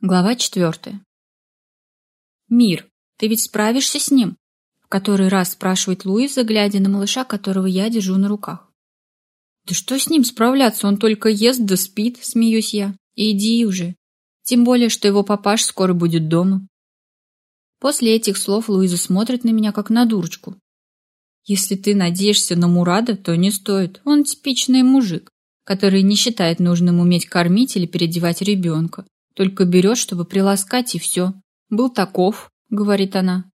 Глава четвертая. «Мир, ты ведь справишься с ним?» В который раз спрашивает Луиза, глядя на малыша, которого я держу на руках. «Да что с ним справляться? Он только ест да спит», — смеюсь я. «Иди уже. Тем более, что его папаш скоро будет дома». После этих слов Луиза смотрит на меня, как на дурочку. «Если ты надеешься на Мурада, то не стоит. Он типичный мужик, который не считает нужным уметь кормить или переодевать ребенка. Только берет, чтобы приласкать, и все. Был таков, говорит она.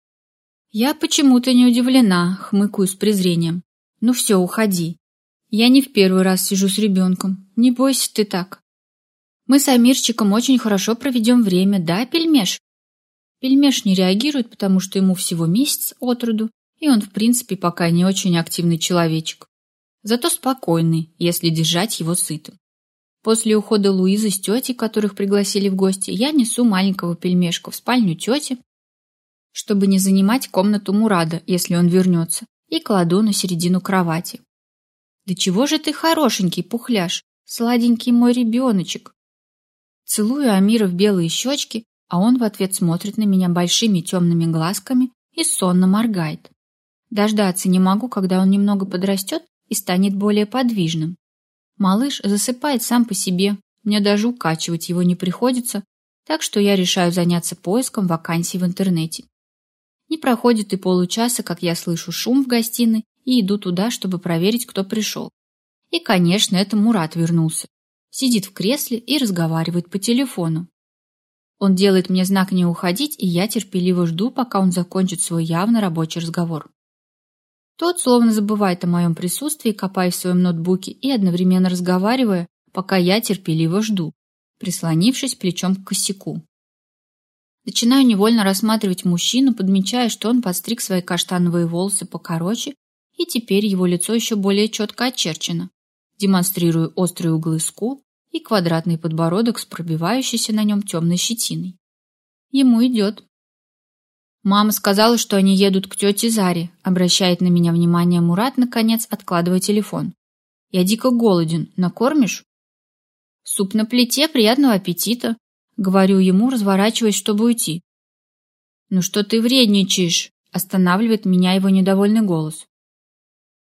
Я почему-то не удивлена, хмыкаю с презрением. Ну все, уходи. Я не в первый раз сижу с ребенком. Не бойся ты так. Мы с Амирчиком очень хорошо проведем время, да, Пельмеш? Пельмеш не реагирует, потому что ему всего месяц от роду, и он, в принципе, пока не очень активный человечек. Зато спокойный, если держать его сытым. После ухода Луизы с тетей, которых пригласили в гости, я несу маленького пельмешка в спальню тети, чтобы не занимать комнату Мурада, если он вернется, и кладу на середину кровати. «Да чего же ты хорошенький, пухляш, сладенький мой ребеночек!» Целую Амира в белые щечки, а он в ответ смотрит на меня большими темными глазками и сонно моргает. Дождаться не могу, когда он немного подрастет и станет более подвижным. Малыш засыпает сам по себе, мне даже укачивать его не приходится, так что я решаю заняться поиском вакансий в интернете. Не проходит и получаса, как я слышу шум в гостиной и иду туда, чтобы проверить, кто пришел. И, конечно, это Мурат вернулся. Сидит в кресле и разговаривает по телефону. Он делает мне знак не уходить, и я терпеливо жду, пока он закончит свой явно рабочий разговор. Тот словно забывает о моем присутствии, копая в своем ноутбуке и одновременно разговаривая, пока я терпеливо жду, прислонившись плечом к косяку. Начинаю невольно рассматривать мужчину, подмечая, что он подстриг свои каштановые волосы покороче, и теперь его лицо еще более четко очерчено, демонстрируя острые углы скул и квадратный подбородок с пробивающейся на нем темной щетиной. Ему идет. Мама сказала, что они едут к тете Заре, обращает на меня внимание Мурат, наконец, откладывая телефон. Я дико голоден. Накормишь? Суп на плите, приятного аппетита, говорю ему, разворачиваясь, чтобы уйти. Ну что ты вредничаешь? останавливает меня его недовольный голос.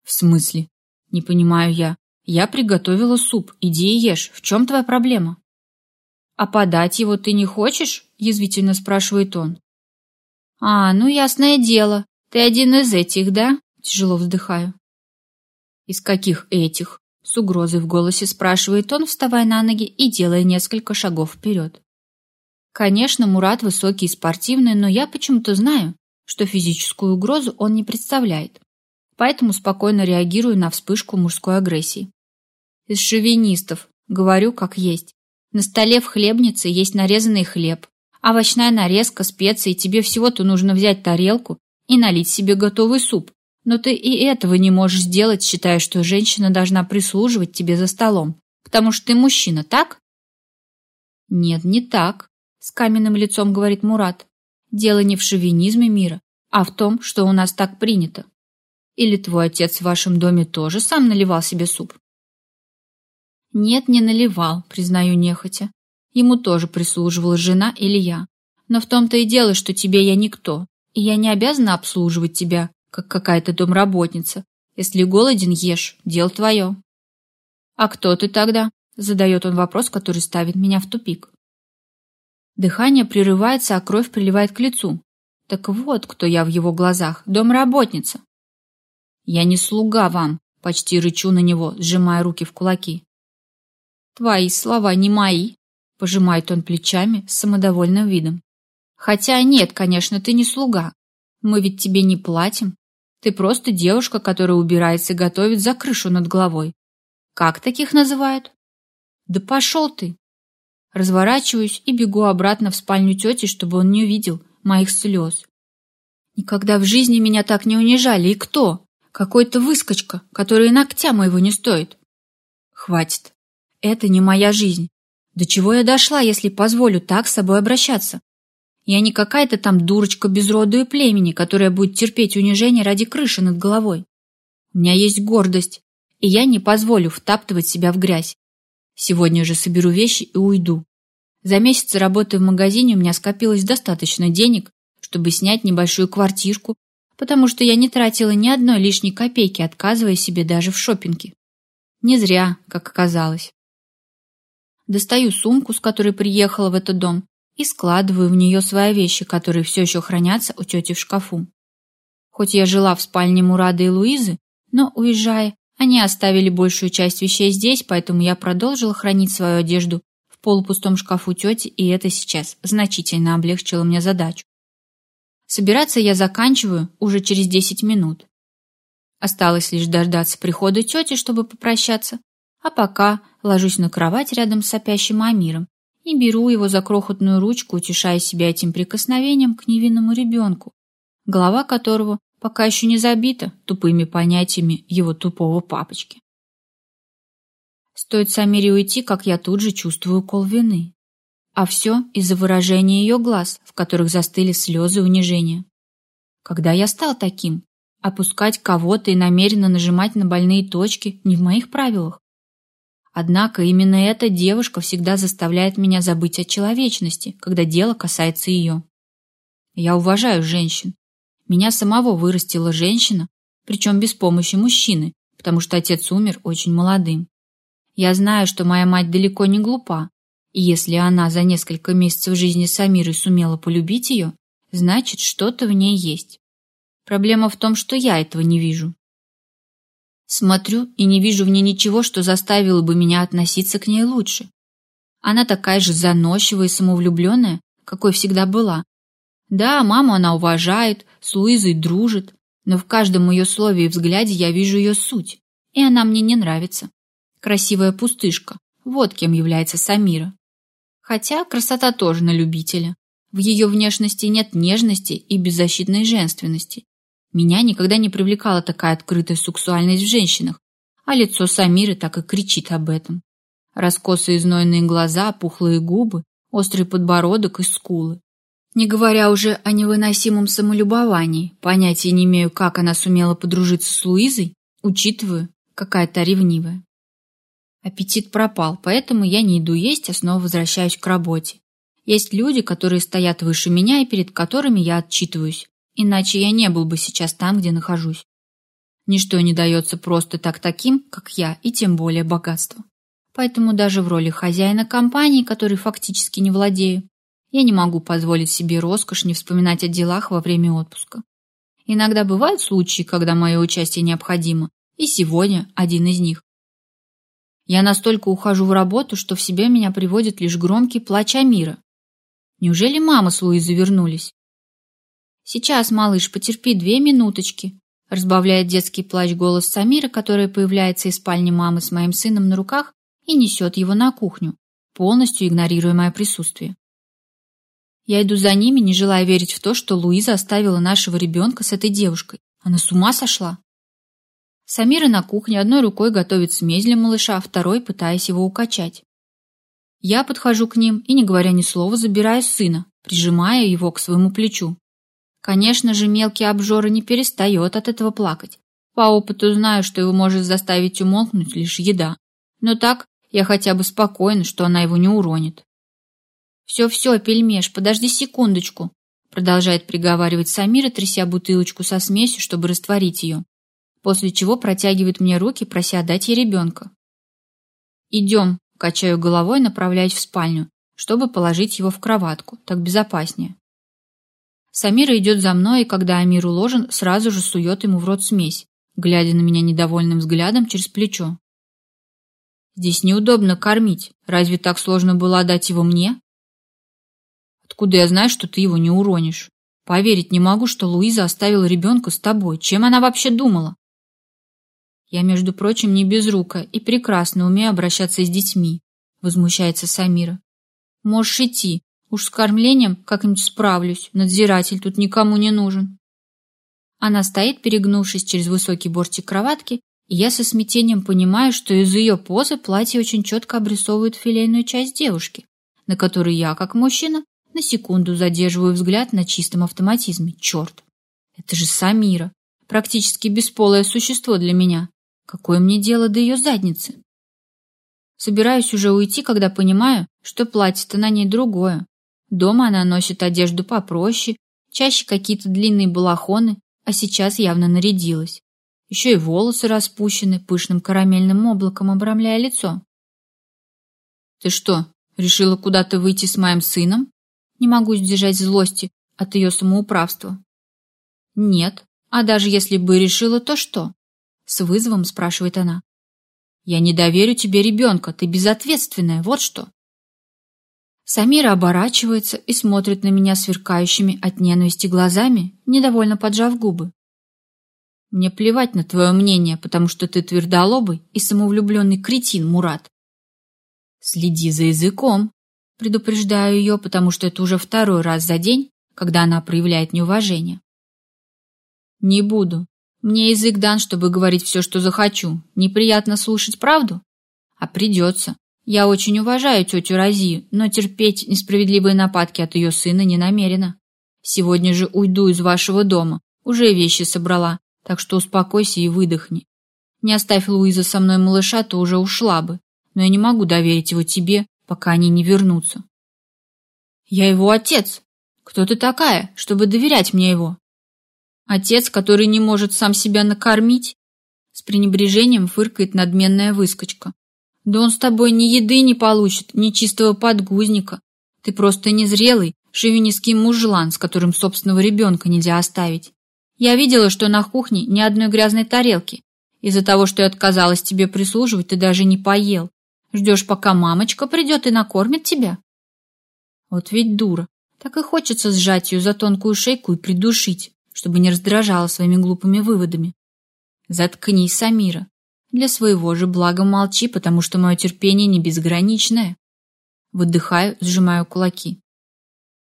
В смысле? Не понимаю я. Я приготовила суп. Иди и ешь. В чем твоя проблема? А подать его ты не хочешь? язвительно спрашивает он. «А, ну ясное дело. Ты один из этих, да?» Тяжело вздыхаю. «Из каких этих?» С угрозой в голосе спрашивает он, вставая на ноги и делая несколько шагов вперед. Конечно, Мурат высокий и спортивный, но я почему-то знаю, что физическую угрозу он не представляет. Поэтому спокойно реагирую на вспышку мужской агрессии. Из шовинистов, говорю как есть. На столе в хлебнице есть нарезанный хлеб, овощная нарезка, специи, тебе всего-то нужно взять тарелку и налить себе готовый суп. Но ты и этого не можешь сделать, считая, что женщина должна прислуживать тебе за столом, потому что ты мужчина, так? Нет, не так, с каменным лицом говорит Мурат. Дело не в шовинизме мира, а в том, что у нас так принято. Или твой отец в вашем доме тоже сам наливал себе суп? Нет, не наливал, признаю нехотя. Ему тоже прислуживала жена или я. Но в том-то и дело, что тебе я никто, и я не обязана обслуживать тебя, как какая-то домработница. Если голоден, ешь, дело твое. А кто ты тогда? Задает он вопрос, который ставит меня в тупик. Дыхание прерывается, а кровь приливает к лицу. Так вот, кто я в его глазах, домработница. Я не слуга вам, почти рычу на него, сжимая руки в кулаки. Твои слова не мои, Пожимает он плечами с самодовольным видом. Хотя нет, конечно, ты не слуга. Мы ведь тебе не платим. Ты просто девушка, которая убирается и готовит за крышу над головой. Как таких называют? Да пошел ты. Разворачиваюсь и бегу обратно в спальню тети, чтобы он не увидел моих слез. Никогда в жизни меня так не унижали. И кто? Какой-то выскочка, который ногтя моего не стоит. Хватит. Это не моя жизнь. До чего я дошла, если позволю так с собой обращаться? Я не какая-то там дурочка без роду и племени, которая будет терпеть унижение ради крыши над головой. У меня есть гордость, и я не позволю втаптывать себя в грязь. Сегодня же соберу вещи и уйду. За месяц работы в магазине у меня скопилось достаточно денег, чтобы снять небольшую квартирку, потому что я не тратила ни одной лишней копейки, отказывая себе даже в шопинге. Не зря, как оказалось. Достаю сумку, с которой приехала в этот дом, и складываю в нее свои вещи, которые все еще хранятся у тети в шкафу. Хоть я жила в спальне Мурады и Луизы, но, уезжая, они оставили большую часть вещей здесь, поэтому я продолжила хранить свою одежду в полупустом шкафу тети, и это сейчас значительно облегчило мне задачу. Собираться я заканчиваю уже через 10 минут. Осталось лишь дождаться прихода тети, чтобы попрощаться, а пока ложусь на кровать рядом с сопящим Амиром и беру его за крохотную ручку, утешая себя этим прикосновением к невинному ребенку, голова которого пока еще не забита тупыми понятиями его тупого папочки. Стоит Самире уйти, как я тут же чувствую укол вины. А все из-за выражения ее глаз, в которых застыли слезы унижения. Когда я стал таким? Опускать кого-то и намеренно нажимать на больные точки не в моих правилах. Однако именно эта девушка всегда заставляет меня забыть о человечности, когда дело касается ее. Я уважаю женщин. Меня самого вырастила женщина, причем без помощи мужчины, потому что отец умер очень молодым. Я знаю, что моя мать далеко не глупа, и если она за несколько месяцев жизни Самиры сумела полюбить ее, значит, что-то в ней есть. Проблема в том, что я этого не вижу. Смотрю и не вижу в ней ничего, что заставило бы меня относиться к ней лучше. Она такая же заносчивая и самовлюбленная, какой всегда была. Да, маму она уважает, с Луизой дружит, но в каждом ее слове и взгляде я вижу ее суть, и она мне не нравится. Красивая пустышка, вот кем является Самира. Хотя красота тоже на любителя. В ее внешности нет нежности и беззащитной женственности. Меня никогда не привлекала такая открытая сексуальность в женщинах, а лицо Самиры так и кричит об этом. Раскосые знойные глаза, пухлые губы, острый подбородок и скулы. Не говоря уже о невыносимом самолюбовании, понятия не имею, как она сумела подружиться с Луизой, учитываю, какая-то ревнивая. Аппетит пропал, поэтому я не иду есть, а снова возвращаюсь к работе. Есть люди, которые стоят выше меня и перед которыми я отчитываюсь, иначе я не был бы сейчас там, где нахожусь. Ничто не дается просто так таким, как я, и тем более богатство. Поэтому даже в роли хозяина компании, которой фактически не владею, я не могу позволить себе роскошь не вспоминать о делах во время отпуска. Иногда бывают случаи, когда мое участие необходимо, и сегодня один из них. Я настолько ухожу в работу, что в себя меня приводит лишь громкий плач Амира. Неужели мама с Луизой вернулись? Сейчас, малыш, потерпи две минуточки, разбавляет детский плач голос Самира, который появляется из спальни мамы с моим сыном на руках и несет его на кухню, полностью игнорируя мое присутствие. Я иду за ними, не желая верить в то, что Луиза оставила нашего ребенка с этой девушкой. Она с ума сошла. Самира на кухне одной рукой готовит смесь для малыша, а второй пытаясь его укачать. Я подхожу к ним и, не говоря ни слова, забираю сына, прижимая его к своему плечу. Конечно же, мелкий обжора не перестает от этого плакать. По опыту знаю, что его может заставить умолкнуть лишь еда. Но так я хотя бы спокойна, что она его не уронит. «Все-все, пельмеш, подожди секундочку», продолжает приговаривать Самира, тряся бутылочку со смесью, чтобы растворить ее после чего протягивает мне руки, прося дать ей ребенка. «Идем», – качаю головой, направляясь в спальню, чтобы положить его в кроватку, так безопаснее. Самира идет за мной, и когда Амир уложен, сразу же сует ему в рот смесь, глядя на меня недовольным взглядом через плечо. «Здесь неудобно кормить. Разве так сложно было отдать его мне?» «Откуда я знаю, что ты его не уронишь? Поверить не могу, что Луиза оставила ребенка с тобой. Чем она вообще думала?» Я, между прочим, не безрука и прекрасно умею обращаться с детьми, возмущается Самира. Можешь идти, уж с кормлением как-нибудь справлюсь, надзиратель тут никому не нужен. Она стоит, перегнувшись через высокий бортик кроватки, и я со смятением понимаю, что из ее позы платье очень четко обрисовывает филейную часть девушки, на которой я, как мужчина, на секунду задерживаю взгляд на чистом автоматизме. Черт! Это же Самира, практически бесполое существо для меня. Какое мне дело до ее задницы? Собираюсь уже уйти, когда понимаю, что платье-то на ней другое. Дома она носит одежду попроще, чаще какие-то длинные балахоны, а сейчас явно нарядилась. Еще и волосы распущены, пышным карамельным облаком обрамляя лицо. «Ты что, решила куда-то выйти с моим сыном?» Не могу сдержать злости от ее самоуправства. «Нет, а даже если бы решила, то что?» С вызовом спрашивает она. «Я не доверю тебе ребенка, ты безответственная, вот что». Самира оборачивается и смотрит на меня сверкающими от ненависти глазами, недовольно поджав губы. Мне плевать на твое мнение, потому что ты твердолобый и самовлюбленный кретин, Мурат. Следи за языком, предупреждаю ее, потому что это уже второй раз за день, когда она проявляет неуважение. Не буду. Мне язык дан, чтобы говорить все, что захочу. Неприятно слушать правду? А придется. Я очень уважаю тетю Розию, но терпеть несправедливые нападки от ее сына не намерена. Сегодня же уйду из вашего дома. Уже вещи собрала, так что успокойся и выдохни. Не оставь Луиза со мной малыша, то уже ушла бы, но я не могу доверить его тебе, пока они не вернутся. Я его отец. Кто ты такая, чтобы доверять мне его? Отец, который не может сам себя накормить? С пренебрежением фыркает надменная выскочка. Да он с тобой ни еды не получит, ни чистого подгузника. Ты просто незрелый, шовинистский мужлан, с которым собственного ребенка нельзя оставить. Я видела, что на кухне ни одной грязной тарелки. Из-за того, что я отказалась тебе прислуживать, ты даже не поел. Ждешь, пока мамочка придет и накормит тебя? Вот ведь дура. Так и хочется сжать ее за тонкую шейку и придушить, чтобы не раздражала своими глупыми выводами. Заткнись, Самира. Для своего же блага молчи, потому что мое терпение не безграничное. Выдыхаю, сжимаю кулаки.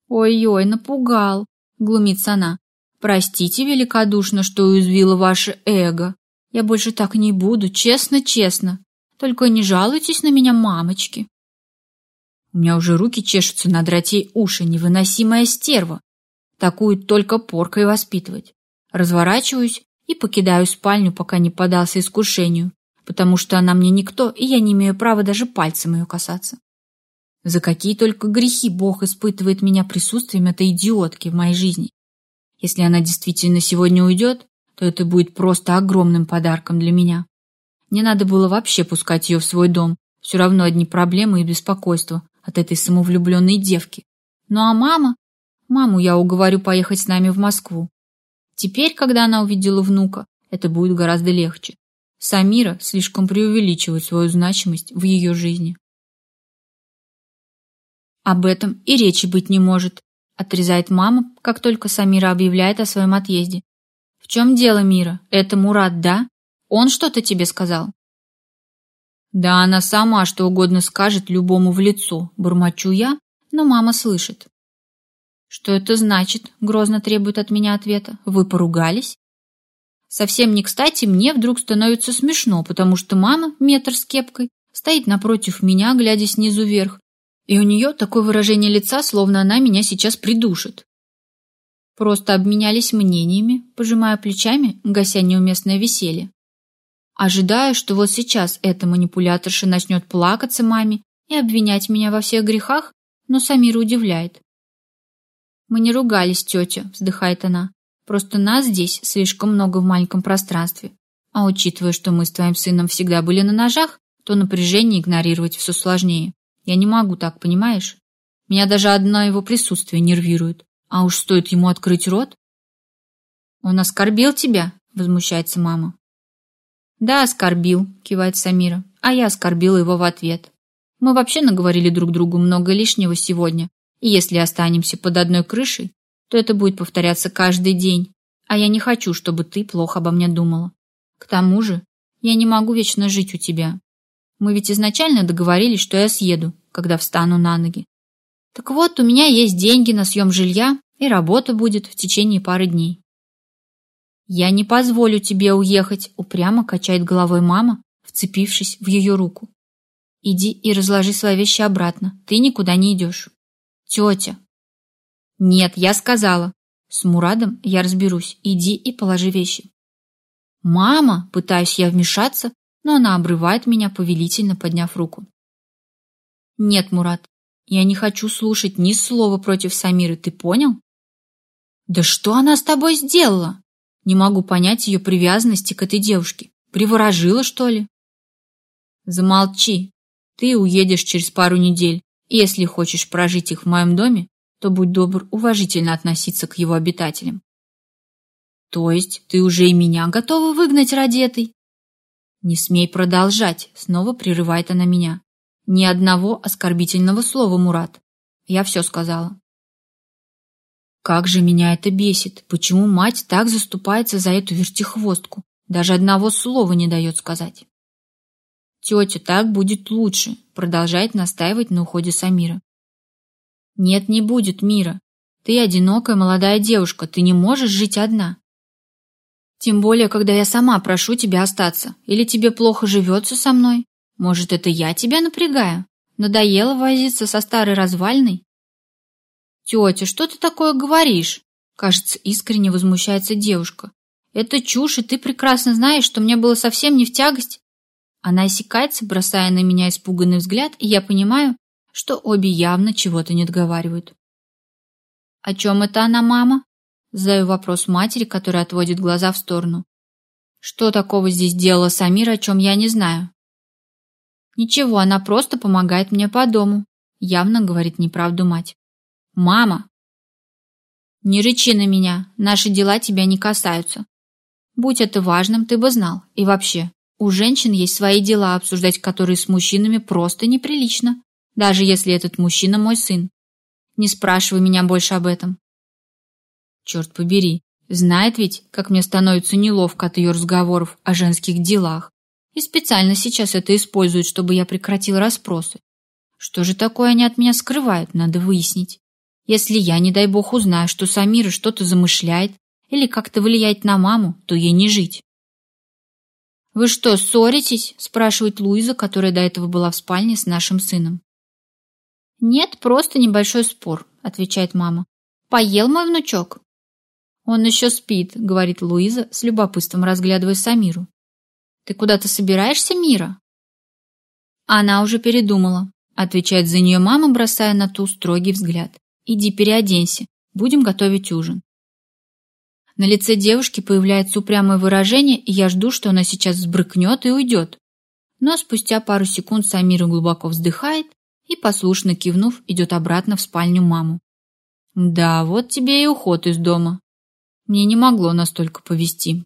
Ой-ой, напугал, глумится она. Простите великодушно, что уязвила ваше эго. Я больше так не буду, честно-честно. Только не жалуйтесь на меня, мамочки. У меня уже руки чешутся надрать ей уши, невыносимая стерва. Такую только поркой воспитывать. Разворачиваюсь и покидаю спальню, пока не подался искушению потому что она мне никто, и я не имею права даже пальцем ее касаться. За какие только грехи Бог испытывает меня присутствием этой идиотки в моей жизни. Если она действительно сегодня уйдет, то это будет просто огромным подарком для меня. Не надо было вообще пускать ее в свой дом, все равно одни проблемы и беспокойство от этой самовлюбленной девки. Ну а мама? Маму я уговорю поехать с нами в Москву. Теперь, когда она увидела внука, это будет гораздо легче. Самира слишком преувеличивает свою значимость в ее жизни. Об этом и речи быть не может, отрезает мама, как только Самира объявляет о своем отъезде. В чем дело, Мира? Это Мурат, да? Он что-то тебе сказал? Да она сама что угодно скажет любому в лицо, бормочу я, но мама слышит. Что это значит? Грозно требует от меня ответа. Вы поругались? Совсем не кстати мне вдруг становится смешно, потому что мама, метр с кепкой, стоит напротив меня, глядя снизу вверх, и у нее такое выражение лица, словно она меня сейчас придушит. Просто обменялись мнениями, пожимая плечами, гася неуместное веселье. Ожидая, что вот сейчас эта манипуляторша начнет плакаться маме и обвинять меня во всех грехах, но Самира удивляет. «Мы не ругались, тетя», — вздыхает она. Просто нас здесь слишком много в маленьком пространстве. А учитывая, что мы с твоим сыном всегда были на ножах, то напряжение игнорировать все сложнее. Я не могу так, понимаешь? Меня даже одно его присутствие нервирует. А уж стоит ему открыть рот. Он оскорбил тебя? Возмущается мама. Да, оскорбил, кивает Самира. А я оскорбила его в ответ. Мы вообще наговорили друг другу много лишнего сегодня. И если останемся под одной крышей, то это будет повторяться каждый день, а я не хочу, чтобы ты плохо обо мне думала. К тому же, я не могу вечно жить у тебя. Мы ведь изначально договорились, что я съеду, когда встану на ноги. Так вот, у меня есть деньги на съем жилья, и работа будет в течение пары дней. Я не позволю тебе уехать, упрямо качает головой мама, вцепившись в ее руку. Иди и разложи свои вещи обратно, ты никуда не идешь. Тетя, «Нет, я сказала. С Мурадом я разберусь. Иди и положи вещи». «Мама!» — пытаюсь я вмешаться, но она обрывает меня, повелительно подняв руку. Нет, Мурат, я не хочу слушать ни слова против Самиры, ты понял? Да что она с тобой сделала? Не могу понять ее привязанности к этой девушке. Приворожила, что ли? Замолчи. Ты уедешь через пару недель, если хочешь прожить их в моем доме, то будь добр уважительно относиться к его обитателям. То есть ты уже и меня готова выгнать ради этой? Не смей продолжать, снова прерывает она меня. Ни одного оскорбительного слова, Мурат. Я все сказала. Как же меня это бесит. Почему мать так заступается за эту вертихвостку? Даже одного слова не дает сказать. Тетя, так будет лучше, продолжает настаивать на уходе Самира. Нет, не будет мира. Ты одинокая молодая девушка, ты не можешь жить одна. Тем более, когда я сама прошу тебя остаться. Или тебе плохо живется со мной? Может, это я тебя напрягаю? Надоело возиться со старой развальной? Тетя, что ты такое говоришь? Кажется, искренне возмущается девушка. Это чушь, и ты прекрасно знаешь, что мне было совсем не в тягость. Она осекается, бросая на меня испуганный взгляд, и я понимаю, что обе явно чего-то не договаривают. «О чем это она, мама?» Задаю вопрос матери, которая отводит глаза в сторону. «Что такого здесь делала Самира, о чем я не знаю?» Ничего, она просто помогает мне по дому. Явно говорит неправду мать. Мама! Не рычи на меня, наши дела тебя не касаются. Будь это важным, ты бы знал. И вообще, у женщин есть свои дела, обсуждать которые с мужчинами просто неприлично, даже если этот мужчина мой сын. Не спрашивай меня больше об этом. Черт побери, знает ведь, как мне становится неловко от ее разговоров о женских делах и специально сейчас это используют, чтобы я прекратил расспросы. Что же такое они от меня скрывают, надо выяснить. Если я, не дай бог, узнаю, что Самира что-то замышляет или как-то влияет на маму, то ей не жить. «Вы что, ссоритесь?» – спрашивает Луиза, которая до этого была в спальне с нашим сыном. «Нет, просто небольшой спор», – отвечает мама. «Поел мой внучок?» «Он еще спит», – говорит Луиза, с любопытством разглядывая Самиру. Ты куда-то собираешься, Мира? Она уже передумала, отвечает за нее мама, бросая на ту строгий взгляд. Иди переоденься, будем готовить ужин. На лице девушки появляется упрямое выражение, и я жду, что она сейчас взбрыкнет и уйдет. Но спустя пару секунд Самира глубоко вздыхает и, послушно кивнув, идет обратно в спальню маму. Да, вот тебе и уход из дома. Мне не могло настолько повезти.